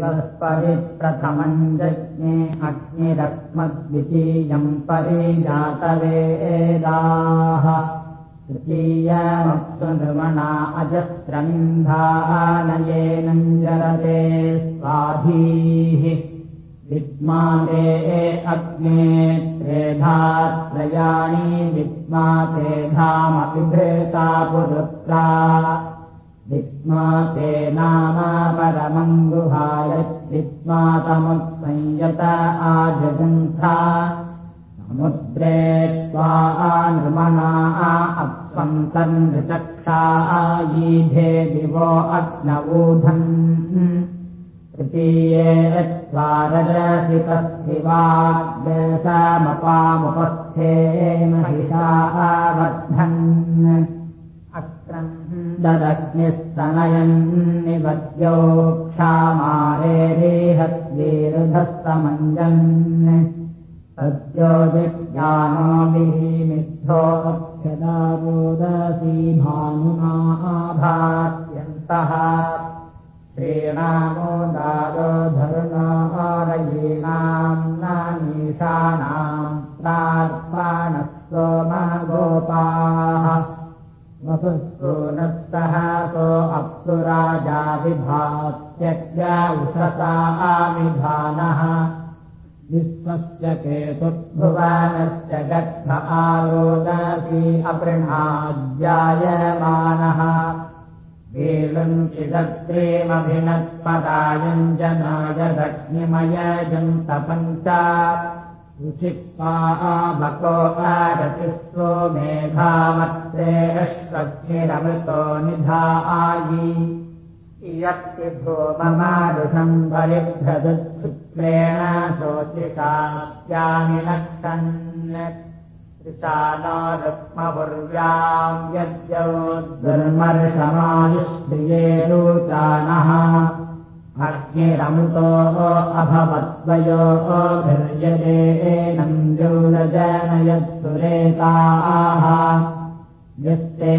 प्रथमम् यज्ञे अग्निरस्मद्वितीयम् परिजातवेदाः तृतीयमप्सुनृमणा अजस्रन्धानयेनञ्जरते स्वाधीः विद्माते अग्ने त्रेधात्रयाणि विद्मातेधामपि भृता पुरुत्रा विद्माते नाम परमम् गुहाय विद्मातमुत्संयत आजगन्था समुद्रे त्वा नृमणा अप्सन्तम् ऋचक्षायीधे दिवो अग्नवूधन्। तृतीये त्वाररसितस्थिवाग्मपामुपस्थे महिषावर्धन्। अक्रम् ददग्निस्तनयन् निवद्योक्षामारेहस्वीरुधस्तमञ्जन् सद्योजिज्ञानो विहिमिद्धोऽक्षदारोदसी भानुना आभात्यन्तः श्रीणामो दारो धरुणारयीणाम् नामीषाणाम् प्रार्पाणः सोमगोपाः वसुसूनस्तः सो अप्सुराजा विभात्यज्ञ उषसा आविधानः। विश्वस्य केतुर्भुवनस्य गद्ध आरोदसी अपृणाज्यायमानः वेलुञ्चिदत्रेमभिनत्पदायम् जनाय दग्निमयजम् तपञ्च रुचिक्पाबको आरतिस्वो मेधामत्रेष्वग्निरमृतो निधायि। यत्ति भूममारुषम् परिभ्रदुत्सुत्रेण शोचिकास्यानि नक्षन् त्रिशानो रुक्मपुर्व्याम् यद्यौ दुर्मर्षमायुष्प्रिये रोचानः अग्निरमृतो अभवद्वयोभिर्यदेनम् द्यौरजनयत्सुरेताः यस्ते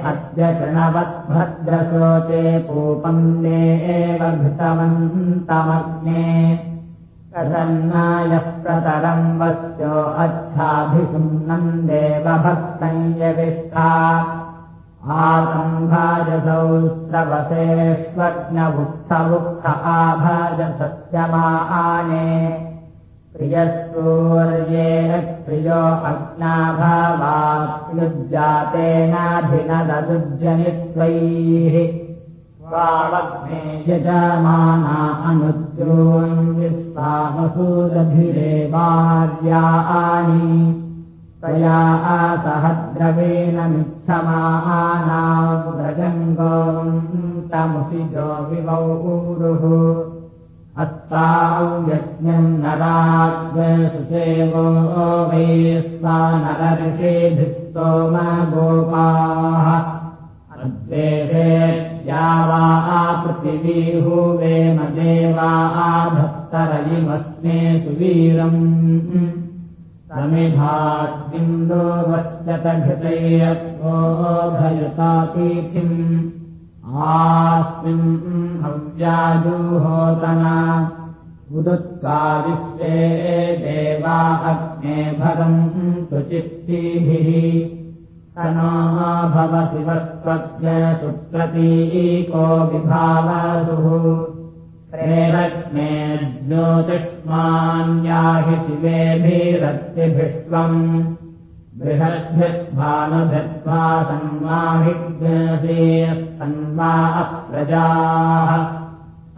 अद्य तृणवद्भद्रशोचे पूपम् ते एव घृतवन्तमग्ने। प्रसन्नायः प्रतरम् वस्यो अच्छाभिषुम्नम् देवभक्तञ्जविष्ठा आसम्भाजसौ स्रवसेष्वज्ञवुक्थवुक्थ आभाजसत्यमाने। प्रियसूर्येण प्रियो अग्नाभावाप्युज्जातेनाभिनदुज्जनित्वैः स्वावग्ने यजमाना अनुद्योन् विश्वामसूदभिरेवार्यानि तया असहद्रवेण मिच्छमानाम् व्रजङ्गोन्तमुषिजो विवौ ऊरुः। अस्ताम् यज्ञम् नराग्सुसेवो वै स्वा नरऋषेभिस्तोमगोपाः अद्वेषेत्या वा आपृथिवीहुवेम देवा भक्तरयिमस्मे सुवीरम् वश्यतघृतैरत्वो भयतातीथिम् आस्मिन् हव्याजुहोतना उदुत्कारिष्ये देवा अग्ने भरम् सुचित्तिभिः भव शिवस्त्वज्ञ सुप्रतीको विभावसुः ज्योतिष्मान्याहि शिवेभिरत्तिभिष्वम् बृहद्भिद्भानुभिद्वा सन्मा अप्रजाः।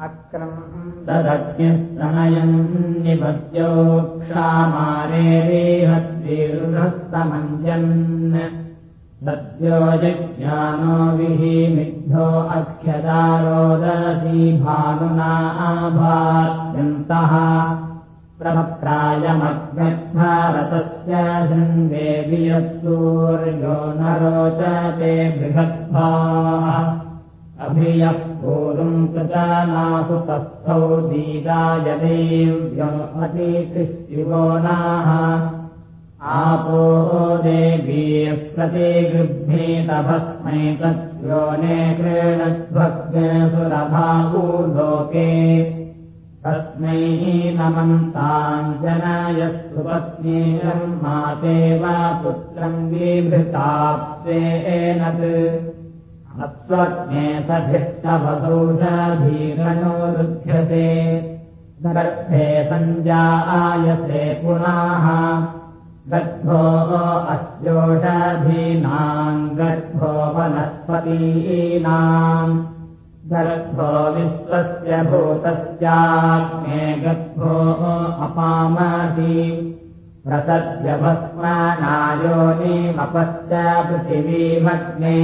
अक्रम्। तदग्निस्तनयम् निपद्योक्षामारेहद्वीरुहस्तमञ्जन् सद्यो जज्ञानो विहिमिद्धो अक्षदारोदसी भानुना आभात्यन्तः प्रभप्रायमग्नद्भारतस्य शृङ्गे वियत्सूर्यो न रोचते बृहद्भाः। अभियः पूर्वम् कृतानासु तस्थौ दीदाय देव्यो अतिथिशिवो नाः आपो देवीः प्रतिगृह्णीतभस्मै तत्यो ने क्रीणध्वग्नसुरभावूर्लोके तस्मै नमन्ताञ्जनयः सुपत्नीयम् माते वा पुत्रम् विभृताप्सेन अस्वज्ञे सधिष्टवसौषधीरणो रुध्यते गर्भे सञ्जायसे पुनः गर्भो अस्योषधीनाम् गर्भो वनस्पतीनाम् गर्भो विश्वस्य भूतस्याग्ने गर्भो अपामसि प्रसद्यभस्मानायोनिमपश्च पृथिवीमग्ने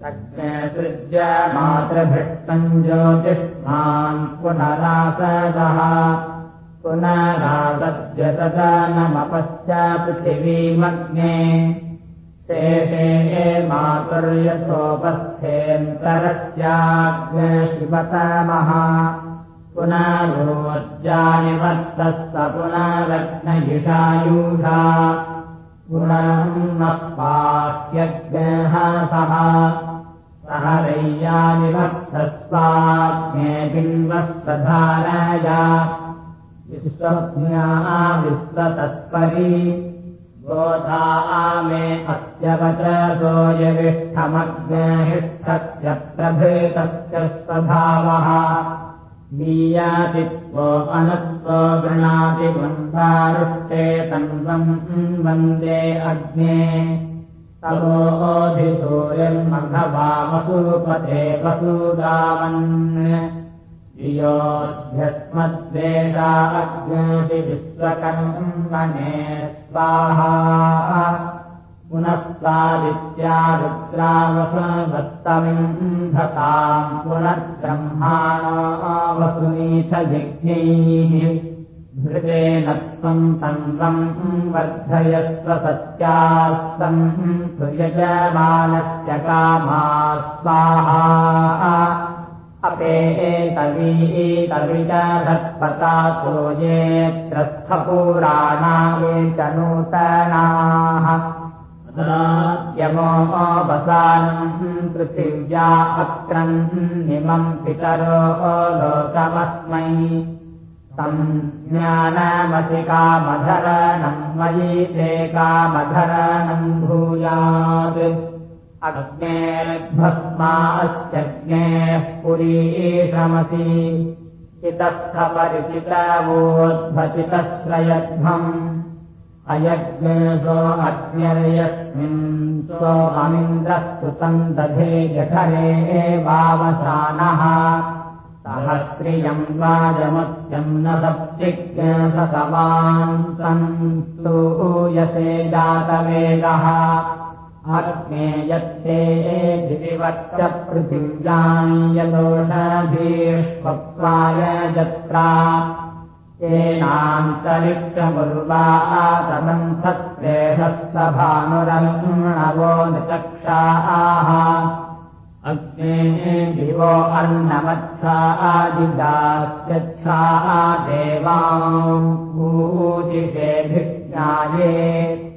सृज्य मातृभृष्टम् ज्योतिष्मान् पुनरासदः पुनरासद्यतदानमपश्च पृथिवीमग्ने शेषे मातुर्यथोपस्थेऽन्तरस्याग्शिवतमः पुनरोज्जानि वर्तः स पुनरग्नयिषायुषा पुनः पाह्यग्रहसः सह रय्यानि वर्तस्वाग्ने बिन्वस्तधारया विश्वज्ञा विश्वतत्परी गोधा मे अस्य वचसोऽयविष्ठमग्नेहिष्ठस्य प्रभृतस्य स्वभावः। मीयातित्वो अनत्वो गृणाति वृन्दारुष्टे तन्वम् वन्दे अग्ने। तवोऽधिसूर्यन्मघवा वसूपते वसूदावन् योऽध्यस्मद्वेषा अग्नेति विश्वकर्मणे स्वाहा पुनस्तादित्या रुद्रावसवत्तमिन्धताम् पुनर्ब्रह्माणावसुनीथयज्ञैः धृतेन त्वम् तन्वम् वर्धयस्व सत्यास्तम् सुयजमानस्य कामा स्वाहा अपे एतवीतविदधत्पतातो ये त्रस्थपुराणा ये च नूतनाः। यमोऽवसानम् पृथिव्या अक्रम् निमम् पितरो लोकमस्मै। तम् ज्ञानमधिकामधरणम् मयि ते कामधरणम् भूयात् अग्नेर्भस्माश्चग्नेः पुरीशमसि चितस्थपरिचितवोद्भचितश्रयध्वम् अयज्ञो अग्न्यर्यस्मिन् सो अमिन्द्रः सुतम् दधे जठरे एवावसानः। सहस्रियम् वाजमत्यम् न सप्तिज्ञसवान्तम् स्तूयसे जातवेदः आत्मे यत्ते दिविवच्च पृथिव्याञ्जलोषधीष्वप्त्वाय जत्रा। येनान्तरिक्षमुर्वातमम् सत्रेहस्तभानुरन्नवो निचक्षाः। अग्ने दिवो अन्नमच्छा आदिदास्यच्छा देवाजिषेभिज्ञाये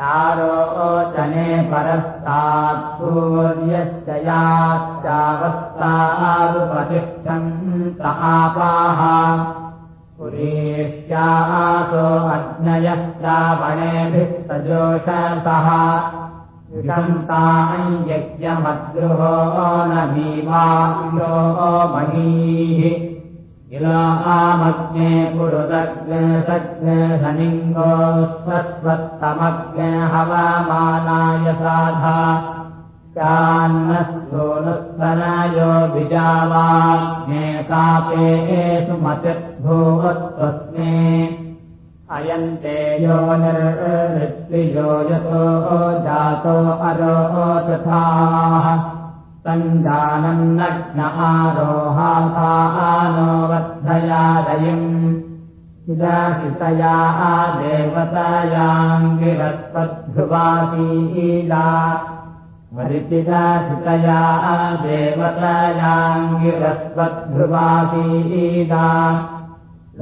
चारोचने परस्तात् सूर्यस्य आपाः पुरीष्यासो अग्नयः श्रावणेभिः सजोषसः। विषन्ताम् यज्ञमद्रुहो न भीमायो महीः इलामग्ने पुरुदग्नसग्नसनिङ्गो स्वस्वत्तमग्न हवामानाय साधा। चान्नस्तोनुस्तनयो विजावाग्ने कापे सुमतिर्भूवत्वस्मे अयन्ते यो निर्ऋत्वियो यतो जातो अरो तथाः सञ्जानम् नग्न आरोहानो वर्धयादयम् इदाशितया देवतायाङ्गिरस्वद्ध्रुवासीला वरिचिदाशितया देवतायाङ्गिरस्वद्ध्रुवासीला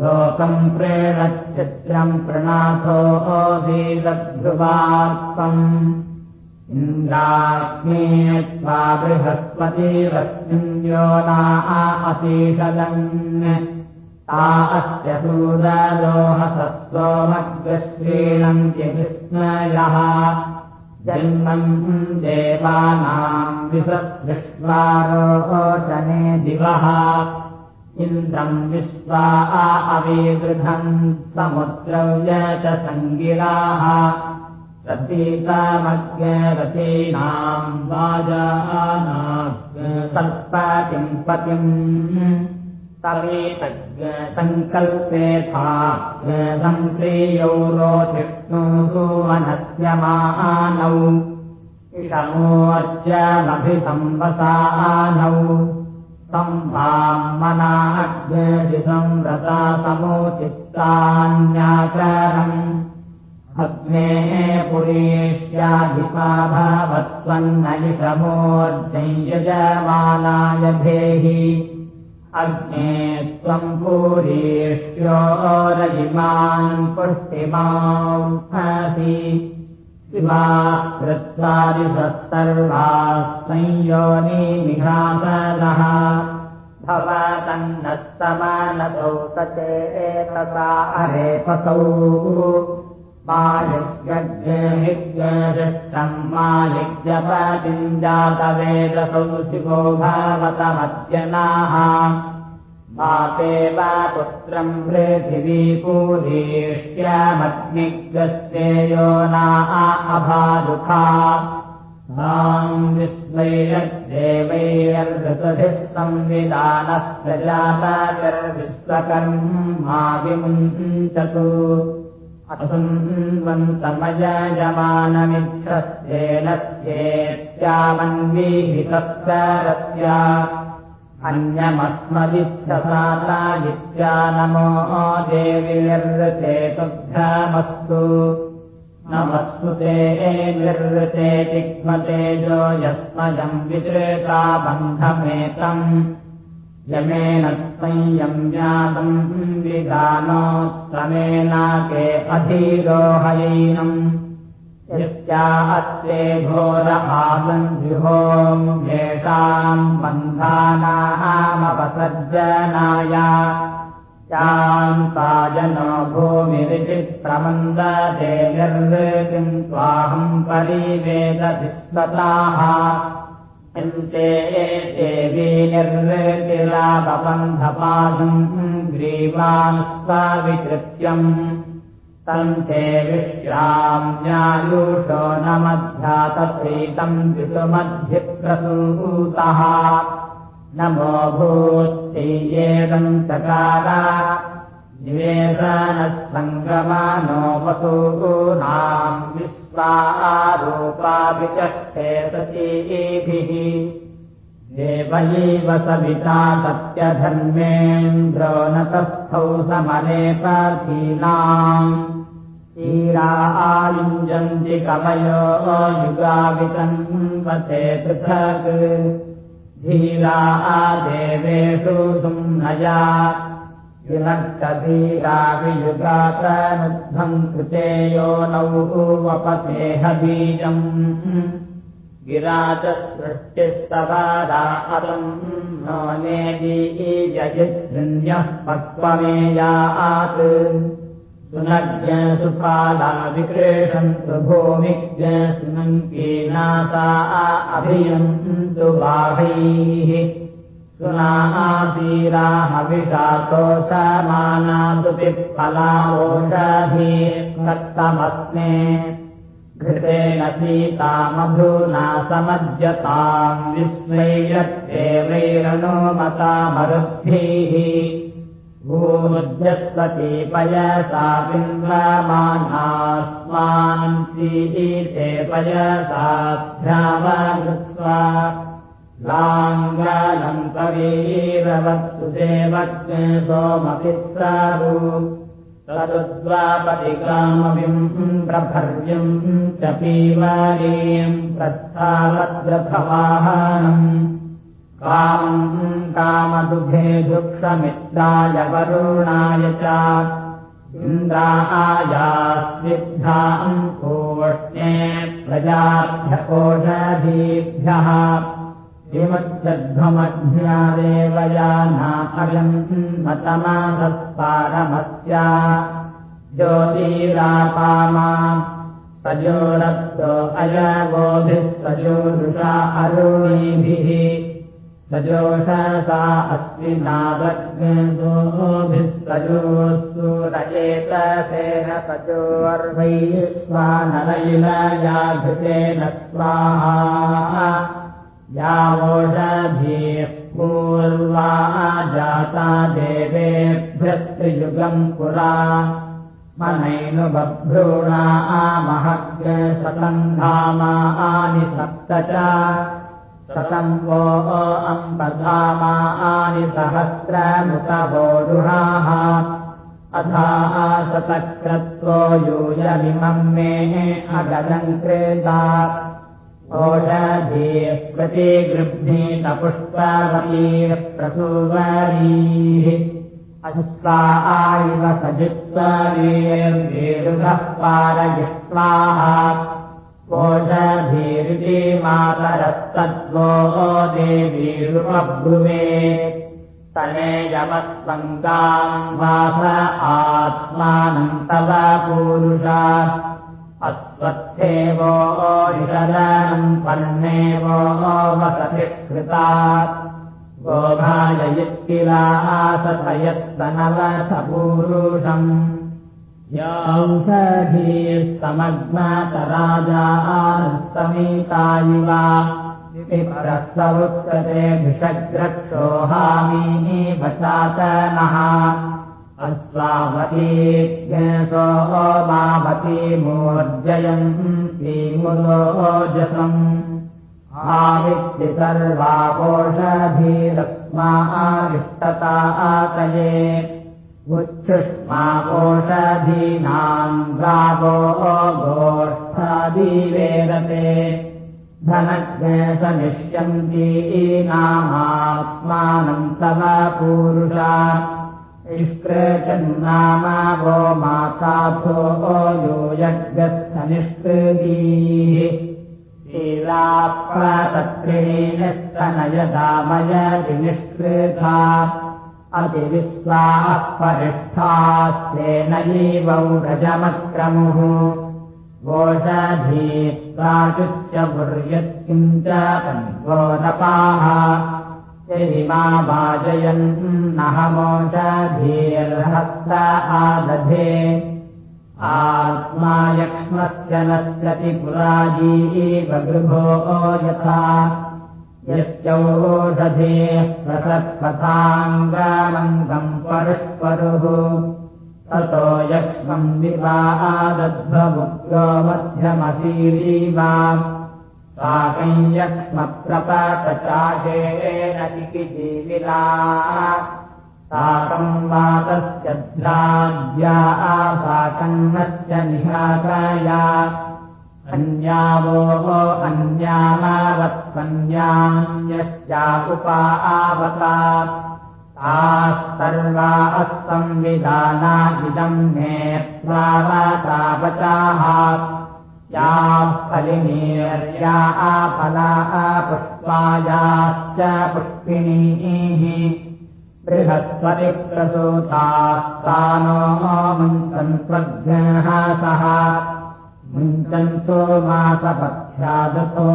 लोकम् प्रेणच्छिद्रम् प्रणाथो ओदीदध्रुवात्मम् इन्द्राग्ने बृहस्पतिरस्मिन् योना अतीषदन् ता अस्य सूदलोहसत्त्वमग्रश्रीणन्ति विस्मयः जन्मम् देवानाम् विसदृष्ट्वारोचने दिवः। इन्द्रम् विश्वा अवीवृधम् समुद्रव्य च सङ्गिराः रतीतामग्ररतीनाम् वाजानात्पतिम् पतिम् सङ्कल्पेथा सङ्क्रियौ रोचिष्णुः वनस्यमानौ इषमोर्जमभिसंवसानौ संभामनाग्रजिसंव्रता समोचित्तान्याकरम् अग्ने पुरेष्याधिपा भवत्वन्नयिषमोर्जयजमानाय धेहि। अग्ने त्वम् पूरेष्यो रजिमान् पुष्टिमासि शिवा कृत्वादिसत्सर्वा संयोनिमिहासनः भवतन्नः समानसौ सचेतसा अरेपसौ मालिग्यज्ञहिज्ञशिष्टम् मालिग्यपतिञ्जातवेदसौ शिवो भवतमद्यनाः माते वा पुत्रम् पृथिवीपूरीष्ट्यामग्निग्रस्तेयो ना अभादुखा। माम् विश्वैरद्देवैरऋतभिः संविधानः असुन्वन्तमयजमानमिच्छस्तेनस्येत्यामन्वीहितस्तरस्य अन्यमस्मदिच्छसातायित्या नमो तुभ्यामस्तु नमस्तु ते निर्वृते तिग्मतेजो यस्मजम् वितृता बन्धमेतम् यमेन संयम्यातम् विधानोत्तमेनाके अधीरोहयैनम् यस्या अस्ते घोर आसन्विहोम् येषाम् बन्धानामपसर्जनाय यान्ताजनो भूमिरिचिप्रमन्दते निर्वृतिम् त्वाहम् परिवेदधिस्वताः यन्ते देवी निर्वृतिलापबन्धपादम् ग्रीवान् स्वाविकृत्यम् तन्ते विश्राम्यायुषो न मध्यातप्रीतम् ऋतुमध्यप्रसूतः। नमो भूत्तीयेदम् चकारा निवेशनः सङ्गमानो सतीभिः देवैव सविता सत्यधर्मेन्द्रो न तस्थौ समरेपार्थीनाम् ीरा आयुञ्जन्ति कवयो युगावितन्वते पृथक् धीरा आदेवेषु सुम्नया विनक्तधीरावियुगातनुद्धम् कृतेयो नौ वपतेह बीजम् गिरा च सृष्टिस्तवादा अतम् नो नेदीजयित्रिण्यः पक्वमेयात् सुनज्ञ सुपाला विक्रेषन्तु भूमिज्ञ सुनङ्कीनासा अभियन्तु बाहैः सुनासीराः विषातो समानातु पिप्फलावोषधी दत्तमस्मे घृतेन सीतामधूना समज्यताम् विस्मैरत्येवैरणो मतामरुद्भिः भूमध्यस्वती पयसा बिन्वामानास्मान् सीते पयसाभ्यावृत्वा कवीरवत्सु देवज्ञ सोमपित्सारु तदुद्वापतिकामविम् प्रभर्यम् च पीवारीम् प्रस्थावद्रथवाहनम् कामम् कामदुभे दुःखमित्राय वरुणाय च। इन्द्रायास्विद्धाम् कोष्णे प्रजाभ्यकोषधीभ्यः विमुच्यध्वमध्यादेवया नाथ अयम् मतमासस्पारमस्य ज्योतिरापामा अयगोभिः सजोरुषा अरुणीभिः। सजोषसा अस्मिनादग्नोभिः सजोस्तूरयेतसेन सजोर्वैः स्वानलैलया घृतेन स्वाहा यावोषधीः पूर्वा जाता देवेभ्यः त्रियुगम् पुरा मनैनुबभ्रूणा महग्शतन्धामानि सप्त च। शतम् वो अम्बधामानि सहस्रमुतवोरुहाः अथाः शतक्रत्वो यूयमिमम् मे अगदम् क्रेता ओषधीः प्रतिगृह्णीतपुष्पवतीः प्रसूवरीः। अस्वा इव सजित्वरेर्वेरुधः पारयित्वाः ओषधीरिति मातरस्तद्वो देवीरुपब्रुवे। तनेयमस्वङ्गाम् वास आत्मानम् तव पूरुषा अस्वत्थेवो निषदनम् पर्णेवो वसति कृता गोभाययित्किलासतयत्तनवसपूरुषम् यांसधीस्तमग्नातराजास्तमीता इव परस्वुत्कते भिषग्रक्षोहामी वचात नः अस्वावतीज्ञसो मावती मूर्जयन् श्रीमुलोजसम् आवित्ति सर्वापोषधीरस्मा आविष्टता आतये उच्छुष्मापोषधीनाम् गावो गोष्ठादिवेदते धनज्ञसनिष्यन्तीनामात्मानम् तव पूरुषा निष्कृतन्नाम वो माताथो यूयज्ञस्थनिष्कृतीः स्तनयदामयनिष्कृता अतिविश्वाः परिष्ठास्तेनैवौ गजमक्रमुः गोषधीत्वाचुच्च बुर्यत्किञ्च पन्वोदपाः यदि मा वाजयन् नहमोषधीर्हस्त आदधे। आत्मा यक्ष्मस्य नश्यति पुराजीव गृभो यथा। यस्यौषधे प्रसत्पथाङ्गामङ्गम् परस्परुः। ततो यक्ष्मम् विवादध्वमुग्रो मध्यमशीलीवा साकम् यक्ष्मप्रपचाशेन चिकिजीविला साकम् वातस्य ध्राव्या साकन्नस्य निहाकाया अन्यावो अन्यामावत्सन्यान्यश्चा उपा आवता ताः सर्वाः संविधाना इदम् मे स्वावतापचाः याः फलिनीर्या फला पुष्पायाश्च पुष्पिणीः बृहस्पतिप्रसूतास्तानो मुञ्चन् स्वज्ञः सः मुञ्चन्तो मासपथ्यादतो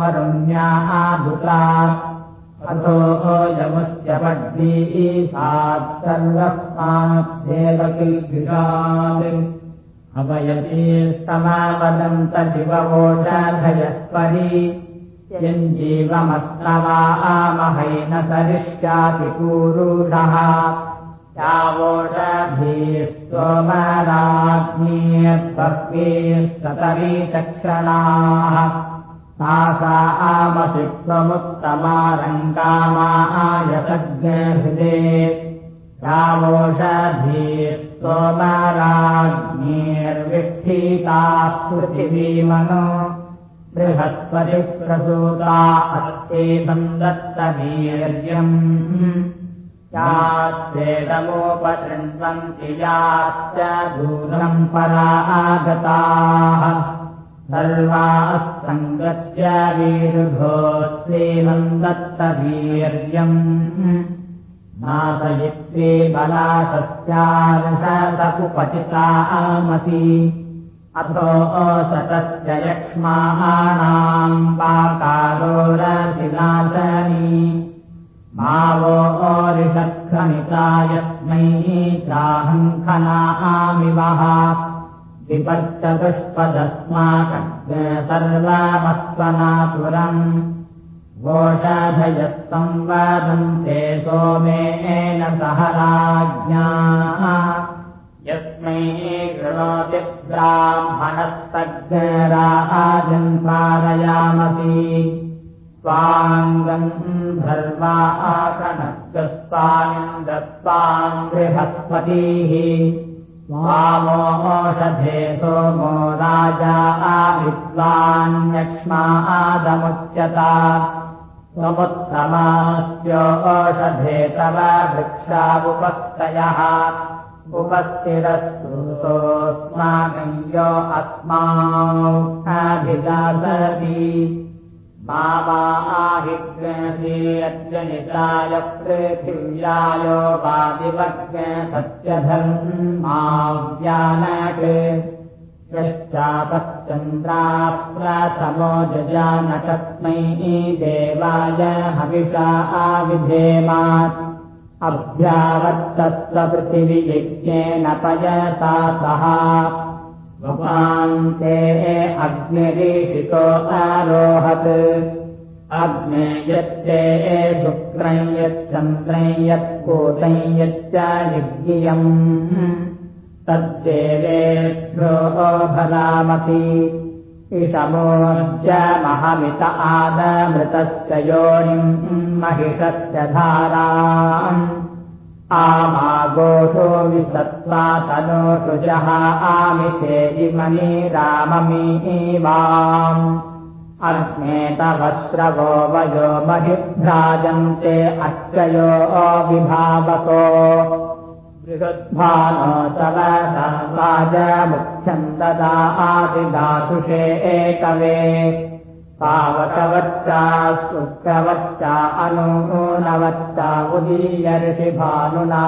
वरुण्याः दुता अथो यमुस्य पड्डी सात् सर्वस्मादेवकिल्भिषात् अवयती समावदन्तशिववोषधयस्परि यञ्जीवमस्तवा आमहैन सरिष्याति पूरुषः यावोषधीः सोमराज्ञीर्भक्वीस्ततरीचक्षणाः तासा आमसि त्वमुत्तमारङ्गामायसज्ञहृदे यावोषधीः सोमराज्ञीर्विष्ठीताः पृथिवीमनो बृहस्पतिप्रसूता अस्ते दत्तवीर्यम् याश्चेदमोपशृण्वन्ति याश्च दूरम् परा आगताः सर्वाः सङ्गत्य वीरुभो श्रीमम् दत्तवीर्यम् नासयित्वे बलासस्यानुपचिता आमसि अथो असतस्य यक्ष्माणाम् पाकारोरशिलासनी भावो ओरिषत्खनिता यस्मै चाहङ्खनामिवः विपश्चतुष्पदस्माकम् सर्वमस्वनातुरम् गोषाधयः संवादन्ते सोमेन सह राज्ञा। यस्मै कृणोति ब्राह्मणस्तज्ञराजन् पारयामसि स्वाङ्गम् धर्वा आकणस्वामिम् दत्त्वाम् बृहस्पतिः। स्वामोषधे सोमो राजा आविद्वान्यक्ष्मा आदमुच्यता स्वमुत्तमास्योषधे तव वृक्षावुपस्तयः उपस्थिरस्तु सोऽस्माकञ्जो अस्माभिदासति माहिग्रसीयज्जनिताय पृथिव्यायो वादिवग् सत्यधर्माव्यानट् यश्चापश्चन्द्रा प्रथमो जजानकस्मै देवाय हविषा आविधेमा अभ्यावर्तस्व पृथिवियज्ञेन पयसा सह वपान्ते अग्निरीषितो आरोहत्। अग्ने यच्चे शुक्रं यच्चन्द्रै यत्कूटै यच्च यज्ञियम् तद्देवेभ्यो भरामति इषमोज्जमहमित आदमृतस्य योनिम् महिषस्य धारा आमागोषो विसत्त्वा तनोषुजः आमिते इमनी राममीवाम् अग्ने तव श्रवो वयो महिभ्राजन्ते बृहद्भानो तव राजमुख्यम् ददा आदिदासुषे एकवे। पावकवच्चा शुक्रवच्चा अनूनवच्चा उदीयर्षिभानुना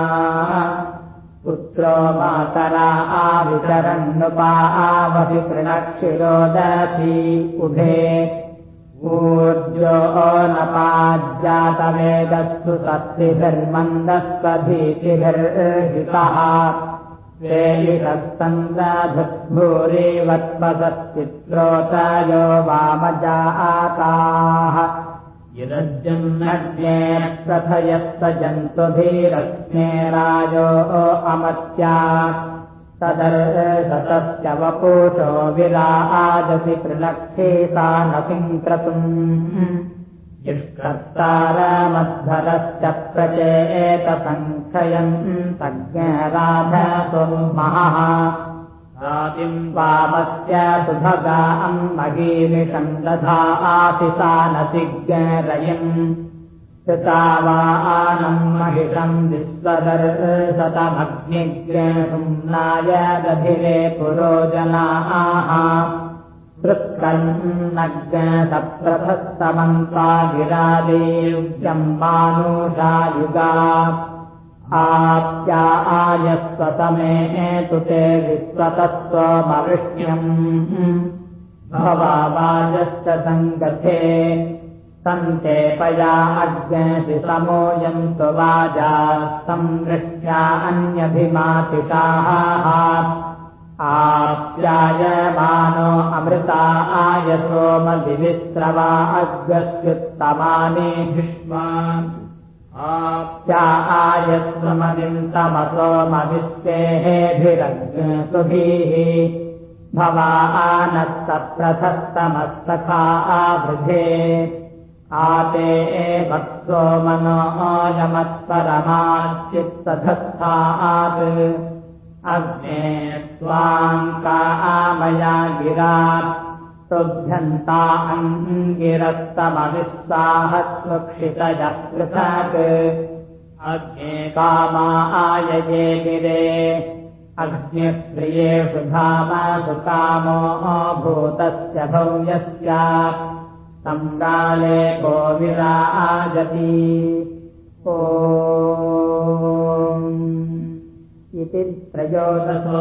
पुत्रो मातरा आविचरन्नुपा आवहि पृणक्षिरोदसी उभे ऊर्जो नपाज्जातवेदस्तु तत्तिभिर्मन्दस्वभीतिभिर्हितः वेलिरस्तन्द्राधुर्भूरिवत्पसच्चित्रोतयो वामजाताः यदज्जन्नज्ञे कथयस्त जन्तुभिरस्मे राजो अमत्या तदर्शतस्य वपुषो विराजसि पृलक्षे सा न क्रतुम् युष्कर्तारमध्वरश्च प्रचेतसङ्ख्ययम् तज्ञराधसो महः। रातिम् वामस्य सुभगाम् महीमिषम् दधा आसिसा न सिज्ञरयम् कृता वा आनम् महिषम् विश्वदर्शतमग्निग्रशुम्नाय दधिरे पुरोजनाः। पृत्कन्नग्नसप्रथस्तमन्ता गिरादेव्यम् मानुषायुगा। आप्या आयस्वतमे तु ते विश्वतस्त्वमवृष्ण्यम् भवावाजश्च सङ्गथे सन्ते पया अज्ञसि समोयन्तु वाजा संवृष्ट्या अन्यभिमातिताः आप्यायमानो अमृता आयसोमदिविस्रवा अग्रस्युत्तमानि भीष्मा। आप्या आयस्वमदिन्तमसोमविश्वेभिरग्सुभिः भवा आनः सप्रथस्तमस्तथा आवृधे आते वत्सो मनोयमत्परमाच्चित्तधस्थात् अग्ने त्वाङ्का आमया गिरा तुभ्यन्ता पृथक् अग्ने कामा आयये गिरे अग्निप्रियेषु धामासु कामो भूतस्य भव्यस्य सङ्काले को विराजति। ओ इति त्रयोदशोऽध्यायः।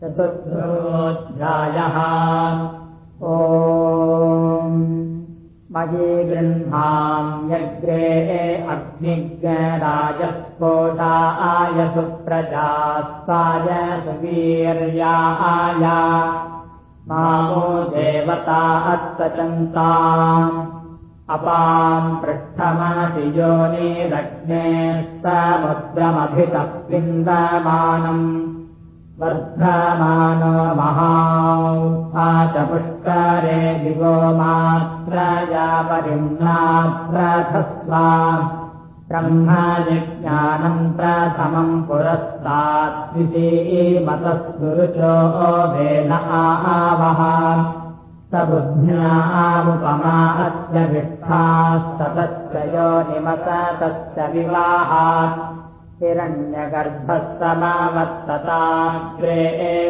चतुर्थोऽध्यायः। ओ मयि गृह्णाम्यग्रे अग्निज्ञराजस्फोटाय सुप्रजास्ताय सुवीर्याय। मामो देवता अस्तचन्ताम् अपाम् पृष्ठमति योनिरग्ने समुद्रमभितः विन्दमानम् वर्धमानो महा च पुष्करे दिवो मात्रया परिम्नाप्रथस्वा ब्रह्मजिज्ञानम् प्रथमम् पुरस्ताद्वितीमतस्तुरुचो वेन आवः स बुद्ध्यामुपमा अस्य विष्ठास्ततश्च योनिमततश्च विवाहात् हिरण्यगर्भः समावर्तताग्रे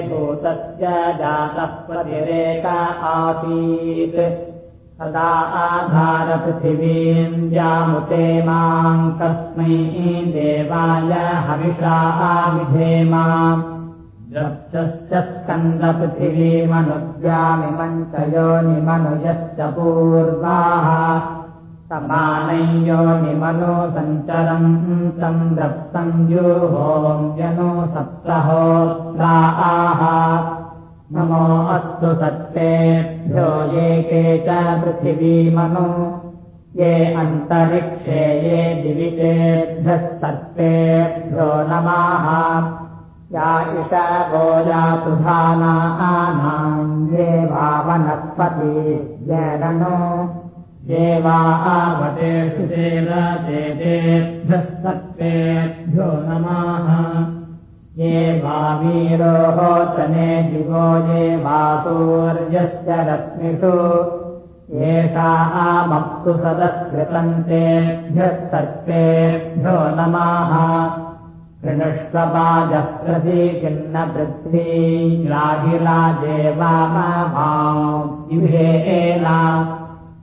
भूतस्य जातः प्रतिरेक आसीत्। सदा आधारपृथिवीम् जामुते माम् कस्मै देवाय हविषा विधेमाम् द्रप्तश्च स्कन्दपृथिवीमनुद्यामिमञ्चयो निमनुजश्च पूर्वाः समानयो निमनो सञ्चरम् तम् द्रप्संयुहोम्यनो सप्तहोत्राः नमो अस्तु सत्तेभ्यो ये के च पृथिवीमनु। ये अन्तरिक्षे ये दिवितेभ्यः सत्तेभ्यो नमाः। या इषवो यातुधानानाम् ये भावनस्पति जनो देवा आवतेषु देवतेभ्यः सत्त्वेभ्यो नमः। ये वावीरोहोचने दिवो ये वासूर्यस्य रश्मिषु येषा आमप्सु सदस्कृतन्तेभ्यः सर्पेभ्यो नमः कृणुष्वपाजः प्रतीकिन्न पृथ्वी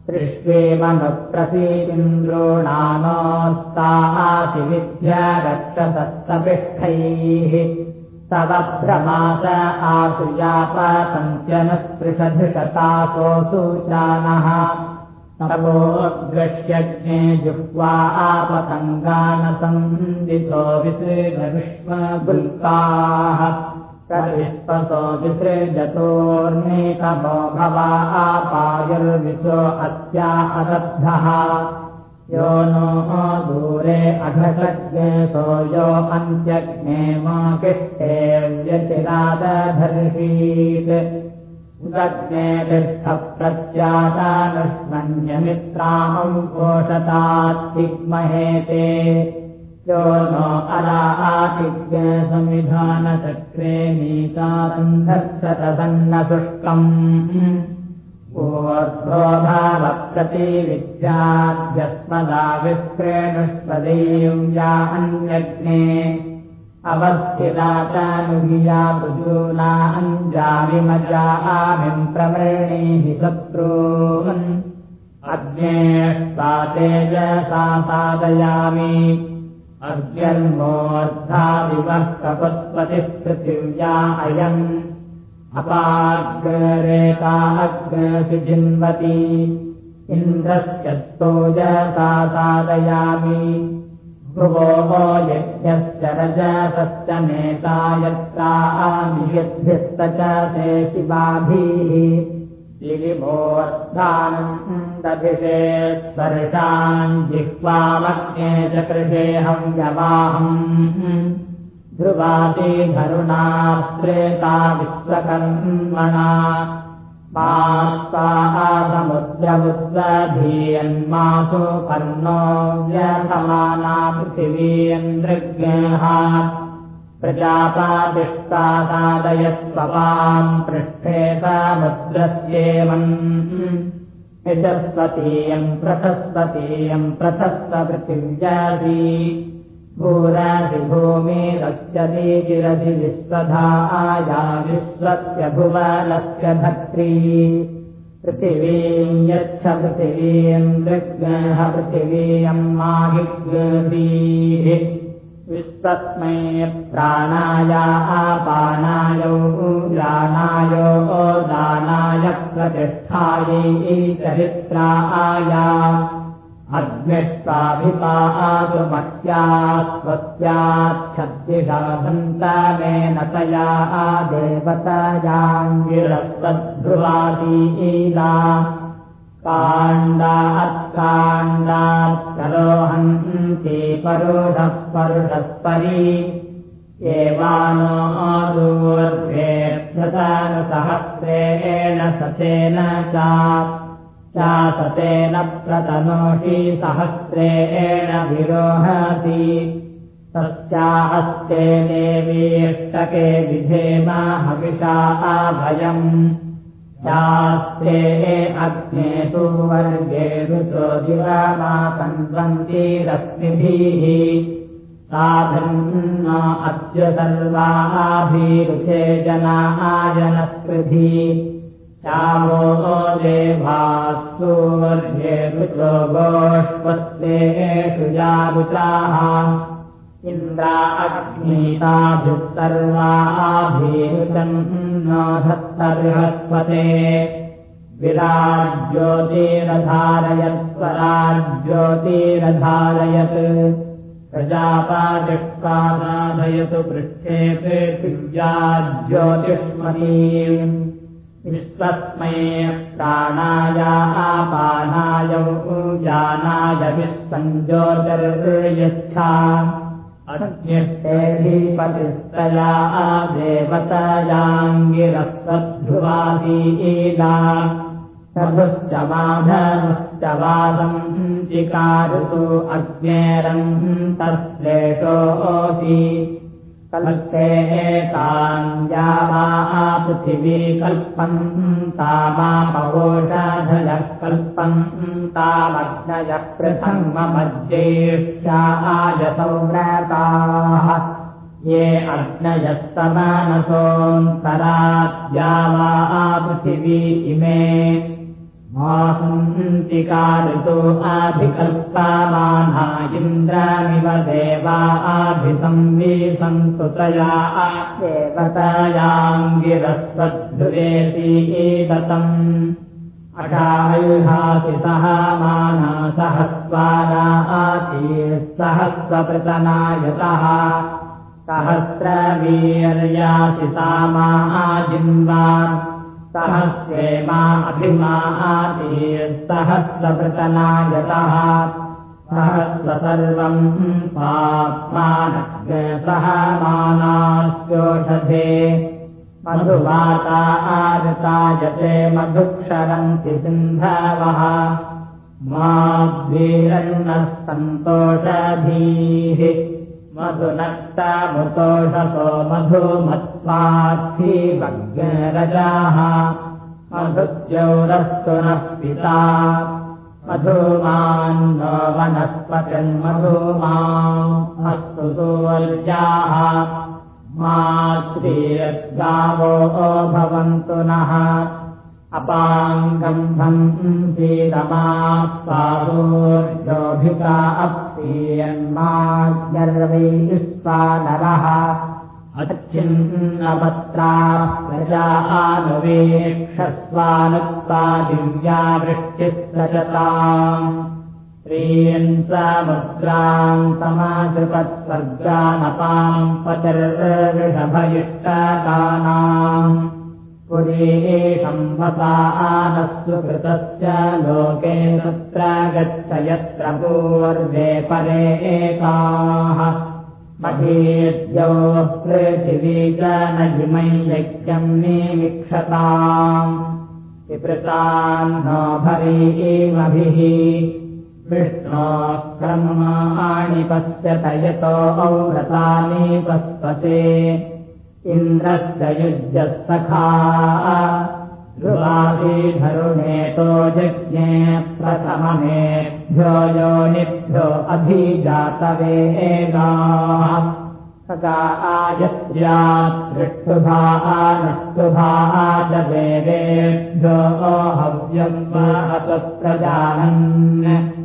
राहिराजेवामभाव्युहेना दृष्ट्वेमनुप्रसीन्द्रोणानोस्तासि विद्या रक्षसत्तपिष्ठैः तव भ्रमास आसुयापसञ्चनस्पृशधिषतासोऽसूचानः तवोद्गश्यज्ञे जुह्वा आपसङ्गानसन्दितो विसृजविश्वगुल्काः विश्वसो विसृजतोर्नेतमो भवा आपायुर्विशो अस्या अदब्धः यो नो दूरे अघसज्ञेतो यो अन्त्यज्ञे मा किष्टे व्यतिरादधर्षीत्। उदग्ने तिष्ठप्रत्यादानुष्मन्यमित्रामम् पोषतात्तिग्महेते यो नो अरा आतिज्ञसंविधानचक्रे नीतारन्धक्षतसन्नशुष्कम् ऊर्ध्वोभावप्रतिविद्याद्यस्मदा विक्रेणुष्पदीम् या अन्यज्ञे अवस्थितानुगिया मृजूना अञ्जामिमजा आमिम् प्रवृणीः शत्रून्। अग्ने तेजसा साधयामि अर्जन्मोऽर्धादिवः कपत्पतिः पृथिव्या अयम् अपाग्रेता अग्रसि जिन्वति इन्द्रस्य स्तोजसा साधयामि भुवोः यज्ञश्च रजसश्च नेता यत्तामियद्भ्यस्त च ते शिवाभिः स्पर्शान् जिह्वामग्ने च कृषेऽहम् यवाहम् ध्रुवादिधरुणास्त्रेता विश्वकर्मणा। मास्ताः समुद्रमुद्वधीयन्मासु कर्णो व्यसमाना पृथिवीन्द्रज्ञः प्रजापादिष्टादादयस्वपाम् पृष्ठे समुद्रस्येवम् यशस्वतीयम् प्रथस्वतीयम् प्रथस्व पृथिव्यासि भूरासि भूमिरस्यति गिरसि विश्वधा आया विश्वस्य भुवनस्य धत्री पृथिवीम् यच्छ पृथिवीम् ऋग्ः पृथिवीयम् माहिग् विश्वस्मै प्राणाय जानाय दानाय प्रतिष्ठायै चरित्राय अग्निष्टाभिपातु मत्या स्वस्याच्छद्दिषाधन्तमेन तया देवतयाङ्गिरस्तद्ध्रुवादीला काण्डात्काण्डात्करोहन्ति परुषः परुषस्परी एवानो दूर्भेभ्यतानुसहस्रेण सतेन च। चासतेन प्रतनोषि सहस्रेण विरोहति। तस्याहस्ते देवीष्टके विधेमा हविषा अभयम् शास्त्रे अग्ने तु वर्गे ऋतो दिवामाकन्वन्ति रश्मिभिः। साधन् अद्य सर्वाभिरुचे जनाजनस्पृधि श्यामो देभास्तु वर्गे ऋतो गोष्पस्तेषु जागुताः इन्द्रा अग्नीताभिः सर्वाभिरुचम् नो धत्तर्हस्पते विराज्योतिरधारयत्स्वराज्योतिरधारयत् प्रजापादिष्कानाधयतु पृष्ठे पृथिव्याज्योतिष्मती विश्वस्मै प्राणाय आपानाय जानाय विस्सञ्ज्योतिर्यच्छा अग्निष्ठेऽधिपतिस्तया देवतयाङ्गिरस्वध्रुवादीला सभुश्च माधनुश्च वादम् चिकारुतु अग्नेरम् तश्लेषोऽसि कल्पे वा पृथिवी कल्पम् तामापवोषाधयः कल्पम् तामग्नयः प्रथममज्येष्यायसौव्रताः ये अग्नयस्तमानसोऽन्तराद्या वा पृथिवी इमे मासन्तिकारितो आभिकल्पामाना इन्द्रामिव देवा आभिसंवीसन्तुतया देवतायाङ्गिरस्वध्रुवेति एततम् अषायुधासि सह माना सहस्वाना आतीर्सहस्वपृतनायतः सहस्रवीर्यासि सामा आजिन्वा सहस्रेमा आतीर्सहस्रपृतनायतः सहस्र सर्वम् पाप्मानः मानास्योषधे मधुवाता आदतायते मधुक्षरन्ति सिन्धवः। माद्वीरन्नः सन्तोषधीः मधुनक्तामुतोषसो मधुमत्वार्थीवग्रजाः मधुद्यौरस्तु नः पिता। मधुमान्नो वनस्पतिर्मधुमा अस्तु सूर्याः मातृगावो भवन्तु नः अपाङ्गम्भम् शीतमापादोर्योभिका अप्यन्मार्वैस्वानरः अच्छिन्नपत्रा प्रजा आनुवेक्षस्वानुत्वा दिव्या वृष्टिः सजताम् श्रीयम् समुद्राम् समादृपत्स्वर्गानपाम् पतिर्ऋषभयुष्टगानाम् आनस्तु कृतस्य लोके तत्र गच्छ यत्र पूर्वे परे एकाः। महीद्यो पृथिवी च न इमै यज्ञम् निमिक्षताम् विपृतान्नो भरीमभिः विष्णो ब्रह्माणि पश्यत यतो औव्रतानि पस्पते इन्द्रस्य युज्यः सखा। ध्रुवादिधरुणेतो यज्ञे प्रथममेभ्यो योनिभ्यो अभिजातवेगाः सदा आयत्र्यात् दृष्टुभा नष्टुभा च वेदेभ्यो हव्य प्रजानन्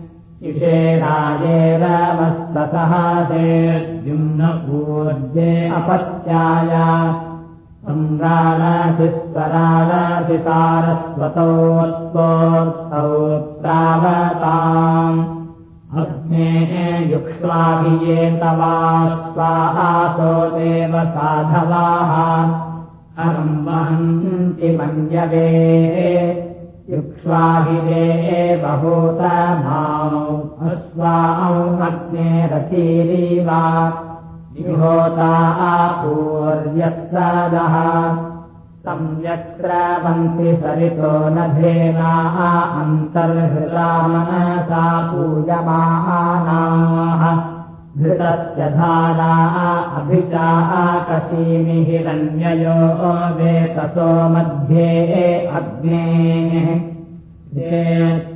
इषे राजेरमस्तसहासेद्युम्नपूर्जे अपत्याय। प्रावताम् अग्नेः युक्ष्वाभियेतवा स्वाहासो देव साधवाः। अहम् वहन्ति मन्यवे युक्ष्वाभिरे बहूतमाौ अश्वाौ अग्ने रतीरीवा विहोता आपूर्यः सम्यक्रावन्ति सरितो नभेनाः अन्तर्हृतामनसा पूयमानाः घृतस्य धारा अभिचाः कशीमि हिरण्ययो वेतसो मध्ये अग्नेः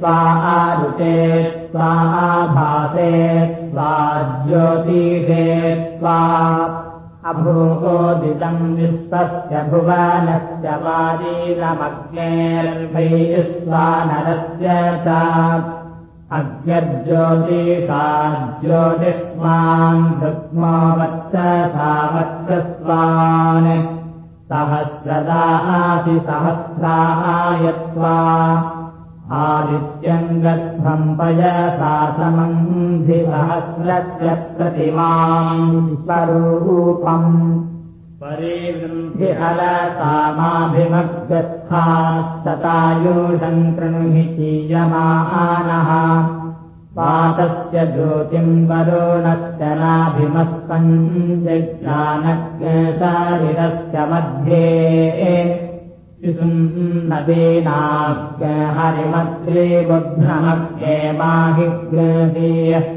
स्वारुचे स्वाभासे स्वाज्योतिषे स्वा अभूकोदितम् विश्वस्य भुवनस्य वारीरमग्नेर्भैः स्वानरस्य च अग्र्योतिषाज्योतिष्मान् भृग्मो वच्च सा वत्सस्वान् सहस्रदासि सहस्रायत्वा आदित्यम् गत्वम् पयसा समन्धिसहस्रस्य प्रतिमाम् स्वरूपम् परिवृन्धिहरसामाभिमग्रस्थास्ततायुषम् कृणुहि चीयमानः पातस्य ज्योतिम् वरुणस्य नाभिमस्कम् जज्ञानज्ञारिरस्य मध्ये हरिमद्रे बुद्धमग्ने माहिग्रदीयः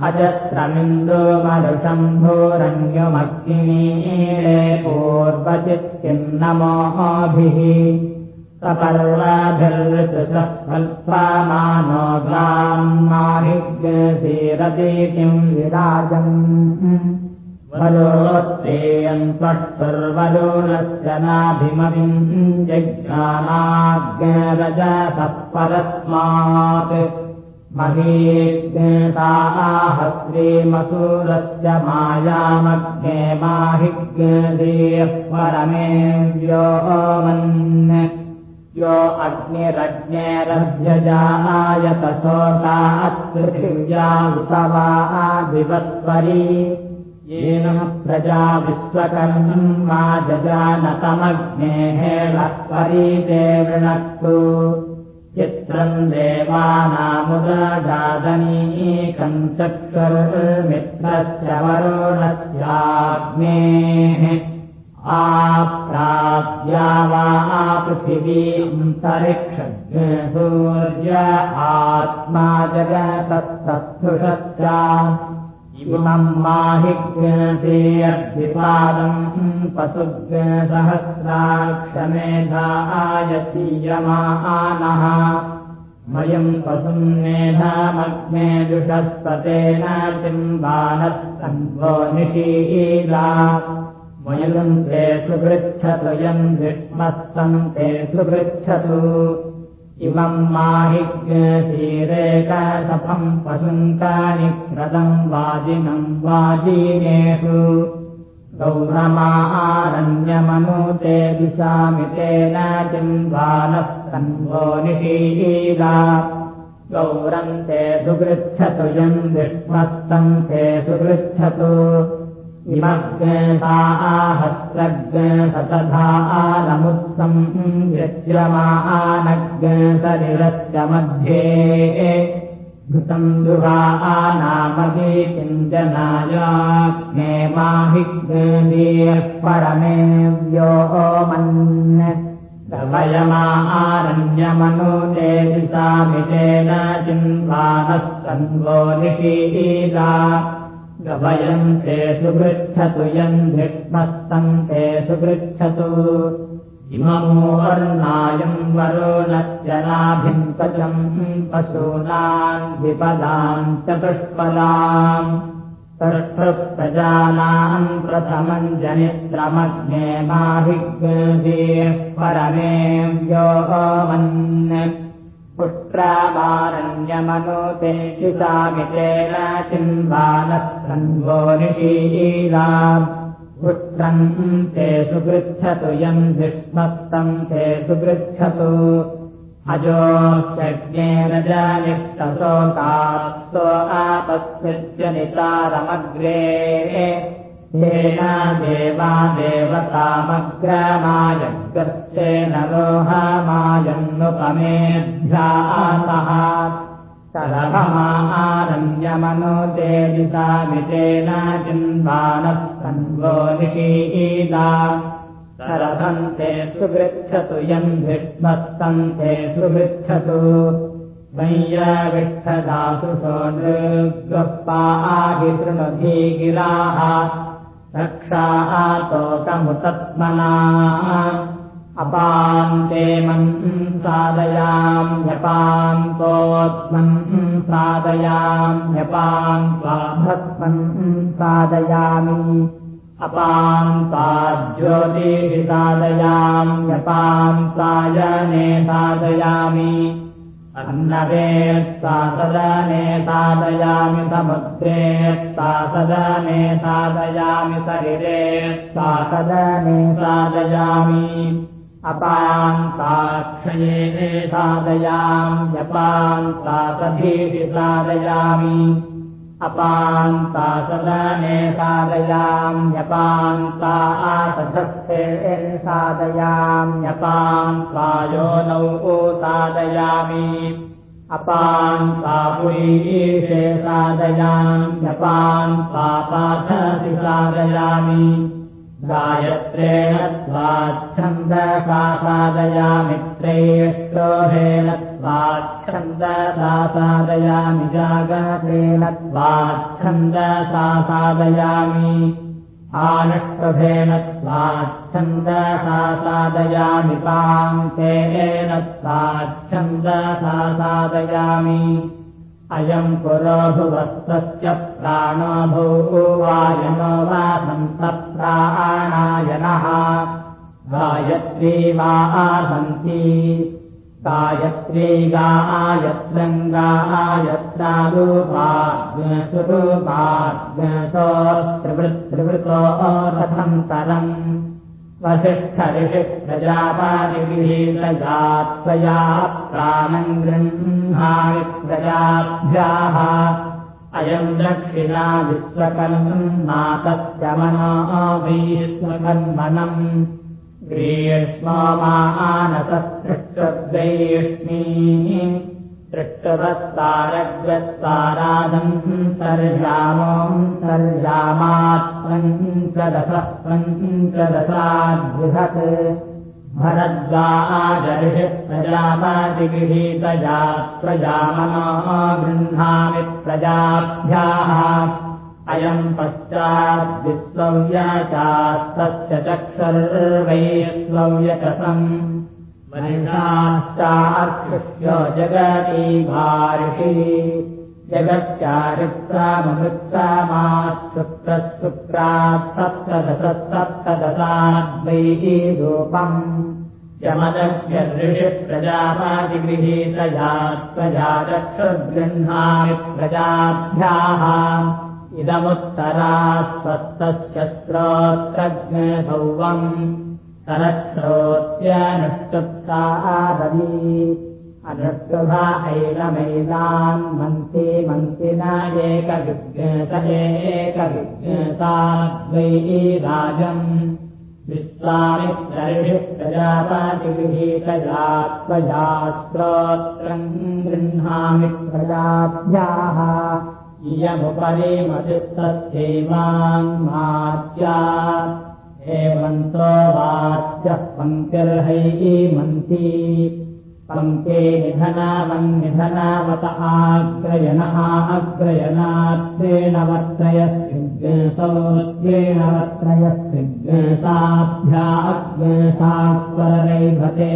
परमे व्योमन् हजत्रमिन्दोमरुषम्भोरङ्गमग्निमीरे पूर्वचित्किम् नमोभिः सपर्वाभिर्ऋतुसत्कल्पमानो ग्रामाहिग्रसीरति किम् विराजम् त्वट्टुर्वरोणस्य नाभिमविम् जज्ञानाज्ञरजसः परस्मात् श्रीमसूरस्य मायामग्ने माहिज्ञदेयः परमे व्योमन् यो अग्निरज्ञेरभ्यजायतसोता उत्पृथिव्या दिवस्वरी येन प्रजा विश्वकर्मम् मा जजानतमग्नेः लक्वरीते वृणक्तु चित्रम् देवानामुदजादनीकम् चक्षुर्मित्रस्य वरुणस्याग्नेः आप्राप्या वा पृथिवीन्तरिक्षज्ञ सूर्य आत्मा जगतस्तस्थुषश्च इमम् माहिज्ञते अद्विपादम् पशुज्ञसहस्राक्षमेधायतीयमानः मयम् पशुम् मेधामग्ने दुषस्पतेन चिम्बानस्तन्वो निशीला मयम् ते सुपृच्छतु यम् विष्मस्तम् ते सुपृच्छतु इमम् माहिज्ञशीरेकसफम् पशुन्तानि क्रदम् वाजिनम् वाजीनेषु। गौरमारण्यमनुते दिशामि तेन चिम्बानः सन्वो निशीला गौरम् ते सुगृच्छतु यम् विष्मस्तम् ते सुगृच्छतु इमग्नेताहस्रग्नसतधा आलमुत्सम् यच्यमानग्नसरिरस्य मध्ये घृतम् दुहा आनामगे किञ्जनायाग्ने माहिग्नेः परमे व्योमन् वयमारण्यमनुते दिशामितेन चिन्वानः सन्वो निशीला गवयम् ते सुपृच्छतु यम् धिष्मस्तम् ते सुपृच्छतु इममोर्नायम् वरुणस्य नाभिङ्कचम् पशूनाम् विपदाम् चतुष्पदाम् प्रजानाम् प्रथमम् जनित्रमग्ने माभिज्ञे परमे व्योमन् पुत्रामारण्यमनुते चिसामितेन चिन्वानः निशीला पुत्रम् ते सुगृच्छतु यम् विष्मत्तम् ते सुगृच्छतु। अजोऽस्यज्ञे रजनिष्टशोकास्तो आपस्यजनितारमग्रे येन देवा देवतामग्रमायग्रस्तेन रोहमायन्नुपमेऽध्यासः सरभमारण्यमनुतेजितामितेन चिन्वानः सन्वो निशीला सरभन्ते सुगृच्छतु यम् विष्मस्तन्ते सुगृच्छतु वैयविष्ठदासु सोऽनृग्पाहितृणधी गिराः रक्षाः तोकमुतत्मना अपान्ते मन् साधयाम्यपान्तोत्मन् साधयाम्यपान् स्वाभस्मन् साधयामि अपान्ताज्योतिषि साधयाम्यपान्तायने साधयामि अन्नवेत्ता सदने साधयामि समुद्रे सा सदने साधयामि शरीरे सा सदने साधयामि अपान्ताक्षये साधयाम्यपान्ता सधीषि साधयामि अपान्ता सदने साधयाम्यपान्ता आसधस्थे साधयाम्यपान्ता योनौ साधयामि अपान्ता पुरीशे साधयाम्यपान्ता पाठसि साधयामि गायत्रेण स्वाच्छन्दसा साधयामि जागतेन स्वाच्छन्दसा साधयामि आनष्टभेन स्वाच्छन्दसा साधयामि पाङ्केन स्वाच्छन्दसा अयम् पुरोभुवस्तस्य प्राणो भूवायनो वा सन्तप्राणायनः। गायत्री वा आसन्ति। गायत्री गा त्रिवृत्रिवृतो रथन्तरम् वसिष्ठऋषिः प्रजापादिविहीतया त्वया प्राणम् गृह्णामि प्रजाभ्याः। अयम् दक्षिणा विश्वकर्मातस्य मनो विश्वकर्मणम् ग्रीष्मो मानसपृष्टद्वैष्णी पृष्टवत्तारग्रत्तारादम् सर्जामात्मञ्चदशपञ्चदशाद्बृहत् भरद्वाजर्षि प्रजापातिगृहीतया प्रजामनो गृह्णामि प्रजाभ्याः। अयम् पश्चाद्विश्वव्यचास्तस्य चक्षुर्वैश्वव्यचसम् जगती भार्षि जगच्चारित्रामृत्तामाच्छुक्रशुक्रात् सप्तदश सप्तदशाद्वैः रूपम्। यमदव्यऋषि प्रजापातिगृहीतया त्वया चक्षुर्गृह्णामि प्रजाभ्याः। इदमुत्तरा श्रोत्रज्ञसौवम् सरच्छ्रोत्यनुष्टुप्सादनी अनुष्टुभा ऐलमैलान् मन्ति मन्त्रिना एकविज्ञेत एकविज्ञेताद्वैः राजम् त्वया श्रोत्रम् गृह्णामि प्रजाभ्याः इयमुपरि मतिस्तस्यैवाङ्मात्या हेमन्तो वाच्यः पङ्क्तिर्हैः मन्ती पङ्क्ते निधनावन्निधनावत आग्रयणः वर्त्रयस्त्रिज्ञसाभ्या अग्नेसात्वरैभते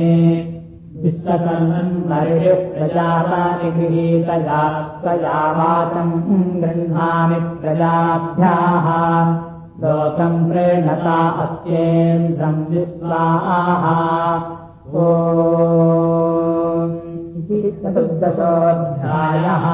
विश्वकर्मन् मर्युः प्रजापातिगृहीतया त्वया वाचम् गृह्णामि प्रजाभ्याः लोकम् प्रेणता अस्येन्द्रम् विश्वाः ओ चतुर्दशोऽध्यायः